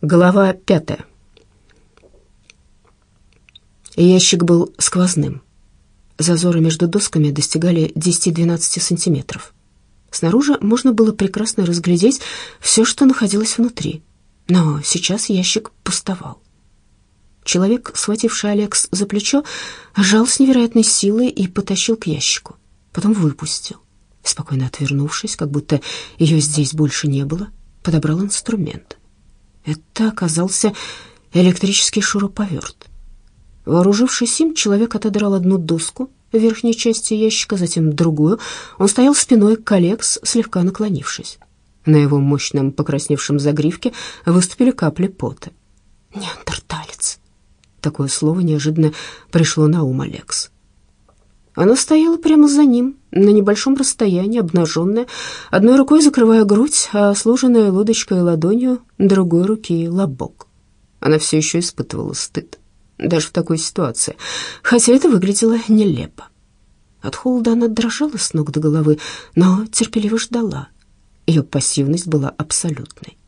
Глава пятая. Ящик был сквозным. Зазоры между досками достигали 10-12 сантиметров. Снаружи можно было прекрасно разглядеть все, что находилось внутри. Но сейчас ящик пустовал. Человек, схвативший Алекс за плечо, сжал с невероятной силой и потащил к ящику. Потом выпустил. Спокойно отвернувшись, как будто ее здесь больше не было, подобрал инструмент. Это оказался электрический шуруповерт. Вооружившись им, человек отодрал одну доску в верхней части ящика, затем другую. Он стоял спиной к Алекс, слегка наклонившись. На его мощном покрасневшем загривке выступили капли пота. «Неандерталец!» Такое слово неожиданно пришло на ум Алекс. Она стояла прямо за ним, на небольшом расстоянии, обнаженная, одной рукой закрывая грудь, а сложенная лодочкой ладонью другой руки лобок. Она все еще испытывала стыд, даже в такой ситуации, хотя это выглядело нелепо. От холода она дрожала с ног до головы, но терпеливо ждала. Ее пассивность была абсолютной.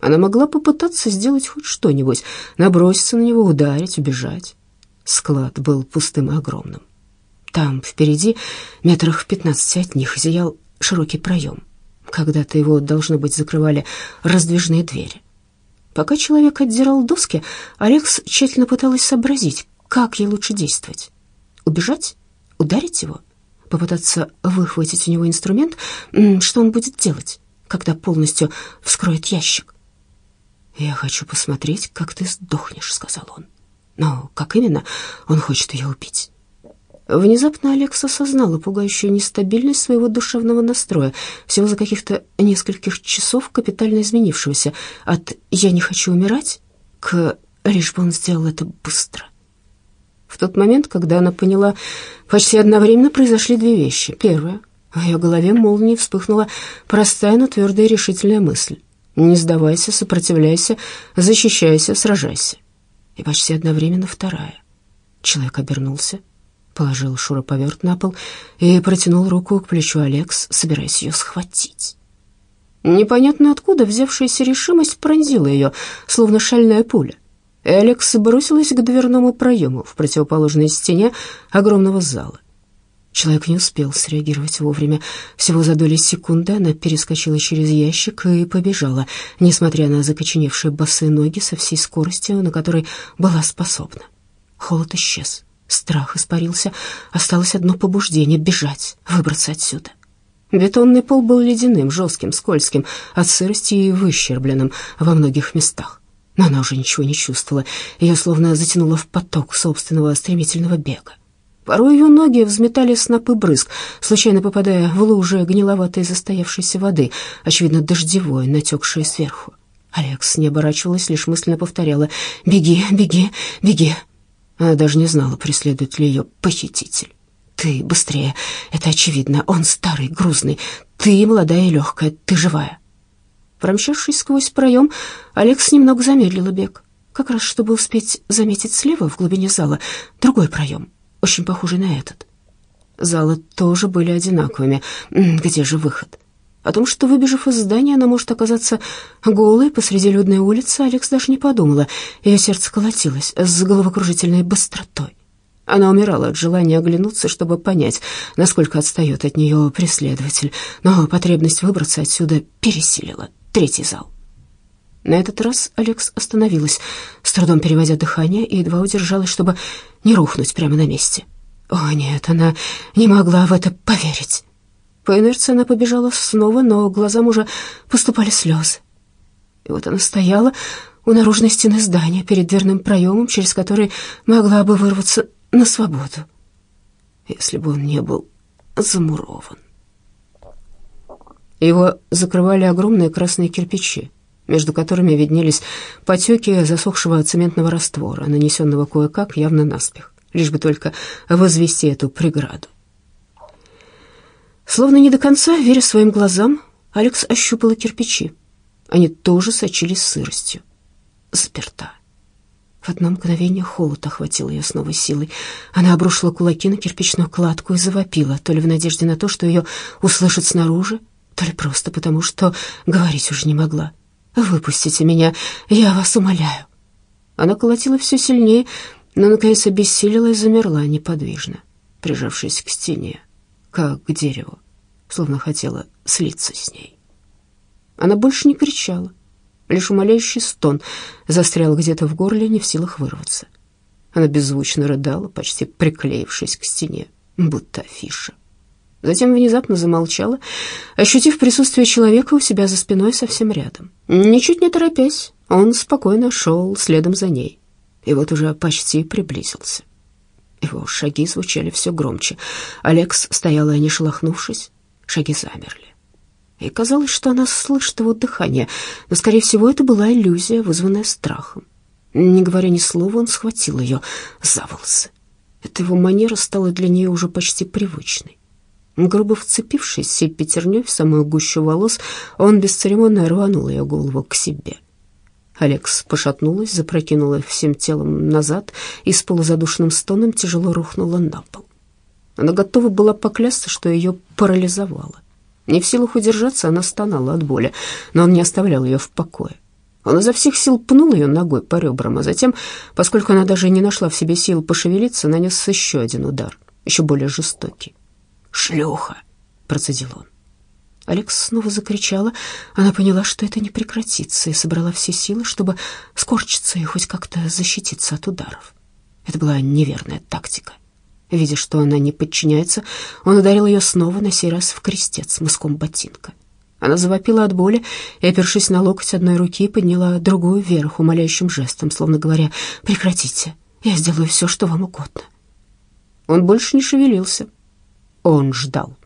Она могла попытаться сделать хоть что-нибудь, наброситься на него, ударить, убежать. Склад был пустым и огромным. Там, впереди, метрах в пятнадцати от них, зиял широкий проем. Когда-то его, должно быть, закрывали раздвижные двери. Пока человек отдирал доски, Алекс тщательно пыталась сообразить, как ей лучше действовать. Убежать? Ударить его? Попытаться выхватить у него инструмент? Что он будет делать, когда полностью вскроет ящик? «Я хочу посмотреть, как ты сдохнешь», — сказал он. «Но как именно он хочет ее убить?» Внезапно Алекс осознала пугающую нестабильность своего душевного настроя, всего за каких-то нескольких часов капитально изменившегося от «я не хочу умирать» к «лишь бы он сделал это быстро». В тот момент, когда она поняла, почти одновременно произошли две вещи. Первая — в ее голове молнией вспыхнула простая, но твердая решительная мысль. «Не сдавайся, сопротивляйся, защищайся, сражайся». И почти одновременно вторая. Человек обернулся положил шуруповерт на пол и протянул руку к плечу Алекс, собираясь ее схватить. Непонятно откуда взявшаяся решимость пронзила ее, словно шальная пуля. Алекс бросилась к дверному проему в противоположной стене огромного зала. Человек не успел среагировать вовремя. Всего за доли секунды она перескочила через ящик и побежала, несмотря на закоченевшие босые ноги со всей скоростью, на которой была способна. Холод исчез. Страх испарился, осталось одно побуждение — бежать, выбраться отсюда. Бетонный пол был ледяным, жестким, скользким, от сырости и выщербленным во многих местах. Но она уже ничего не чувствовала, ее словно затянуло в поток собственного стремительного бега. Порой ее ноги взметали снопы брызг, случайно попадая в лужи гниловатой застоявшейся воды, очевидно, дождевой, натекшей сверху. Алекс не оборачивалась, лишь мысленно повторяла «Беги, беги, беги». Она даже не знала, преследует ли ее похититель. «Ты быстрее, это очевидно. Он старый, грузный. Ты молодая и легкая, ты живая». Промчавшись сквозь проем, Алекс немного замедлила бег, как раз чтобы успеть заметить слева в глубине зала другой проем, очень похожий на этот. Залы тоже были одинаковыми. Где же выход? О том, что, выбежав из здания, она может оказаться голой посреди людной улицы, Алекс даже не подумала. Ее сердце колотилось с головокружительной быстротой. Она умирала от желания оглянуться, чтобы понять, насколько отстает от нее преследователь, но потребность выбраться отсюда пересилила третий зал. На этот раз Алекс остановилась, с трудом переводя дыхание, и едва удержалась, чтобы не рухнуть прямо на месте. О, нет, она не могла в это поверить. По инерции она побежала снова, но глазам уже поступали слезы. И вот она стояла у наружной стены здания перед дверным проемом, через который могла бы вырваться на свободу, если бы он не был замурован. Его закрывали огромные красные кирпичи, между которыми виднелись потеки засохшего цементного раствора, нанесенного кое-как явно наспех, лишь бы только возвести эту преграду. Словно не до конца, веря своим глазам, Алекс ощупала кирпичи. Они тоже сочились сыростью. Заперта. В одно мгновение холод охватил ее с новой силой. Она обрушила кулаки на кирпичную кладку и завопила, то ли в надежде на то, что ее услышат снаружи, то ли просто потому, что говорить уже не могла. Выпустите меня, я вас умоляю». Она колотила все сильнее, но, наконец, обессилила и замерла неподвижно, прижавшись к стене, как к дереву, словно хотела слиться с ней. Она больше не кричала, лишь умоляющий стон застрял где-то в горле, не в силах вырваться. Она беззвучно рыдала, почти приклеившись к стене, будто афиша. Затем внезапно замолчала, ощутив присутствие человека у себя за спиной совсем рядом. Ничуть не торопясь, он спокойно шел следом за ней. И вот уже почти приблизился. Его шаги звучали все громче. Алекс стояла, не шелохнувшись. Шаги замерли. И казалось, что она слышит его дыхание, но, скорее всего, это была иллюзия, вызванная страхом. Не говоря ни слова, он схватил ее за волосы. Эта его манера стала для нее уже почти привычной. Грубо вцепившись всей пятерней в самую гущу волос, он бесцеремонно рванул ее голову к себе. Алекс пошатнулась, запрокинула всем телом назад и с полузадушенным стоном тяжело рухнула на пол. Она готова была поклясться, что ее парализовало. Не в силах удержаться, она стонала от боли, но он не оставлял ее в покое. Он изо всех сил пнул ее ногой по ребрам, а затем, поскольку она даже не нашла в себе сил пошевелиться, нанес еще один удар, еще более жестокий. «Шлюха!» — процедил он. Алекс снова закричала. Она поняла, что это не прекратится, и собрала все силы, чтобы скорчиться и хоть как-то защититься от ударов. Это была неверная тактика. Видя, что она не подчиняется, он ударил ее снова, на сей раз в крестец мыском ботинка. Она завопила от боли и, опершись на локоть одной руки, подняла другую вверх умоляющим жестом, словно говоря «Прекратите, я сделаю все, что вам угодно». Он больше не шевелился. Он ждал.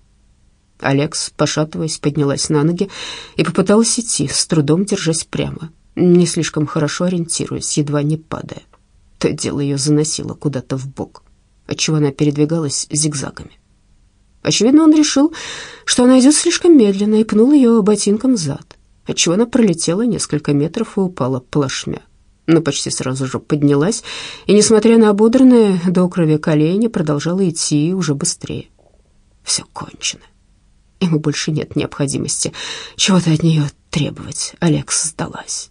Алекс, пошатываясь, поднялась на ноги и попыталась идти, с трудом держась прямо, не слишком хорошо ориентируясь, едва не падая. То дело ее заносило куда-то в бок, отчего она передвигалась зигзагами. Очевидно, он решил, что она идет слишком медленно, и пнул ее ботинком зад, отчего она пролетела несколько метров и упала плашмя. Но почти сразу же поднялась и, несмотря на ободранные до крови колени, продолжала идти уже быстрее. Все кончено. Ему больше нет необходимости чего-то от нее требовать. Алекс сдалась.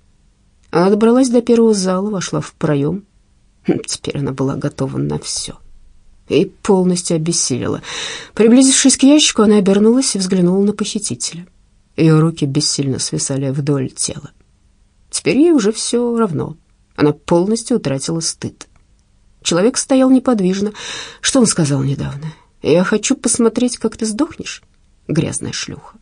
Она добралась до первого зала, вошла в проем. Теперь она была готова на все и полностью обессилила. Приблизившись к ящику, она обернулась и взглянула на похитителя. Ее руки бессильно свисали вдоль тела. Теперь ей уже все равно. Она полностью утратила стыд. Человек стоял неподвижно. Что он сказал недавно? «Я хочу посмотреть, как ты сдохнешь, грязная шлюха».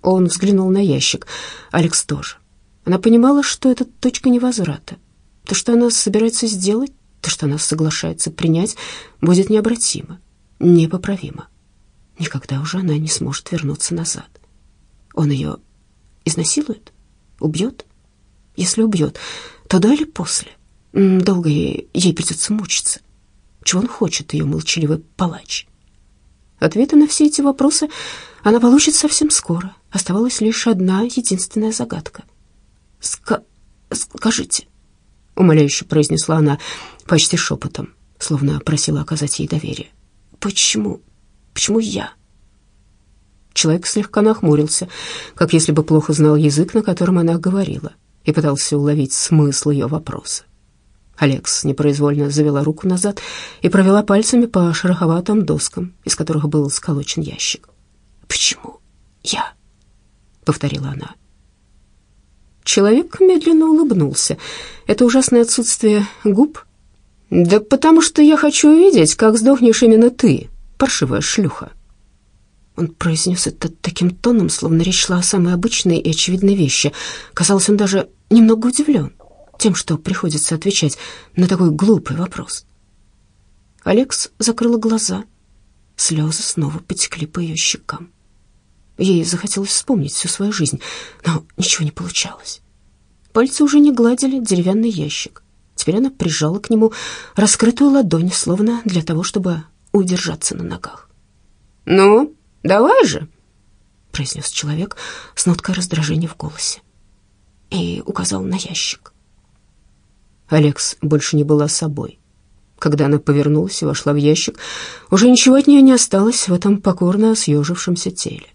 Он взглянул на ящик. Алекс тоже. Она понимала, что это точка невозврата. То, что она собирается сделать, то, что она соглашается принять, будет необратимо, непоправимо. Никогда уже она не сможет вернуться назад. Он ее изнасилует, убьет. Если убьет, то до или после. Долго ей, ей придется мучиться. Чего он хочет, ее молчаливый палач? Ответы на все эти вопросы она получит совсем скоро. Оставалась лишь одна единственная загадка. Ска «Скажите», — умоляюще произнесла она, почти шепотом, словно просила оказать ей доверие. «Почему? Почему я?» Человек слегка нахмурился, как если бы плохо знал язык, на котором она говорила, и пытался уловить смысл ее вопроса. Алекс непроизвольно завела руку назад и провела пальцами по шероховатым доскам, из которых был сколочен ящик. «Почему я?» — повторила она. Человек медленно улыбнулся. Это ужасное отсутствие губ «Да потому что я хочу увидеть, как сдохнешь именно ты, паршивая шлюха». Он произнес это таким тоном, словно речь шла о самой обычной и очевидной вещи. Казалось, он даже немного удивлен тем, что приходится отвечать на такой глупый вопрос. Алекс закрыла глаза. Слезы снова потекли по ее щекам. Ей захотелось вспомнить всю свою жизнь, но ничего не получалось. Пальцы уже не гладили деревянный ящик. Теперь она прижала к нему раскрытую ладонь, словно для того, чтобы удержаться на ногах. «Ну, давай же!» — произнес человек с ноткой раздражения в голосе и указал на ящик. Алекс больше не была собой. Когда она повернулась и вошла в ящик, уже ничего от нее не осталось в этом покорно съежившемся теле.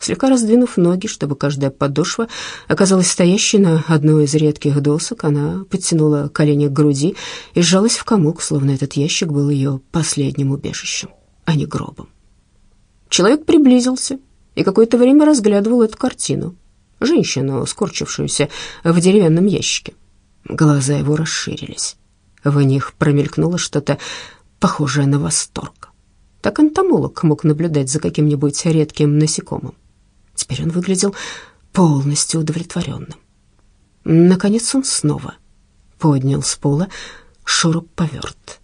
Слегка раздвинув ноги, чтобы каждая подошва оказалась стоящей на одной из редких досок, она подтянула колени к груди и сжалась в комок, словно этот ящик был ее последним убежищем, а не гробом. Человек приблизился и какое-то время разглядывал эту картину. Женщину, скорчившуюся в деревянном ящике. Глаза его расширились. В них промелькнуло что-то похожее на восторг. Так энтомолог мог наблюдать за каким-нибудь редким насекомым. Теперь он выглядел полностью удовлетворенным. Наконец он снова поднял с пола шуруп-поверт.